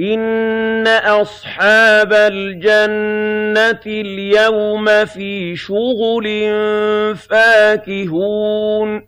إِنَّ أَصْحَابَ الْجَنَّةِ الْيَوْمَ فِي شُغُلٍ فَاكِهُونَ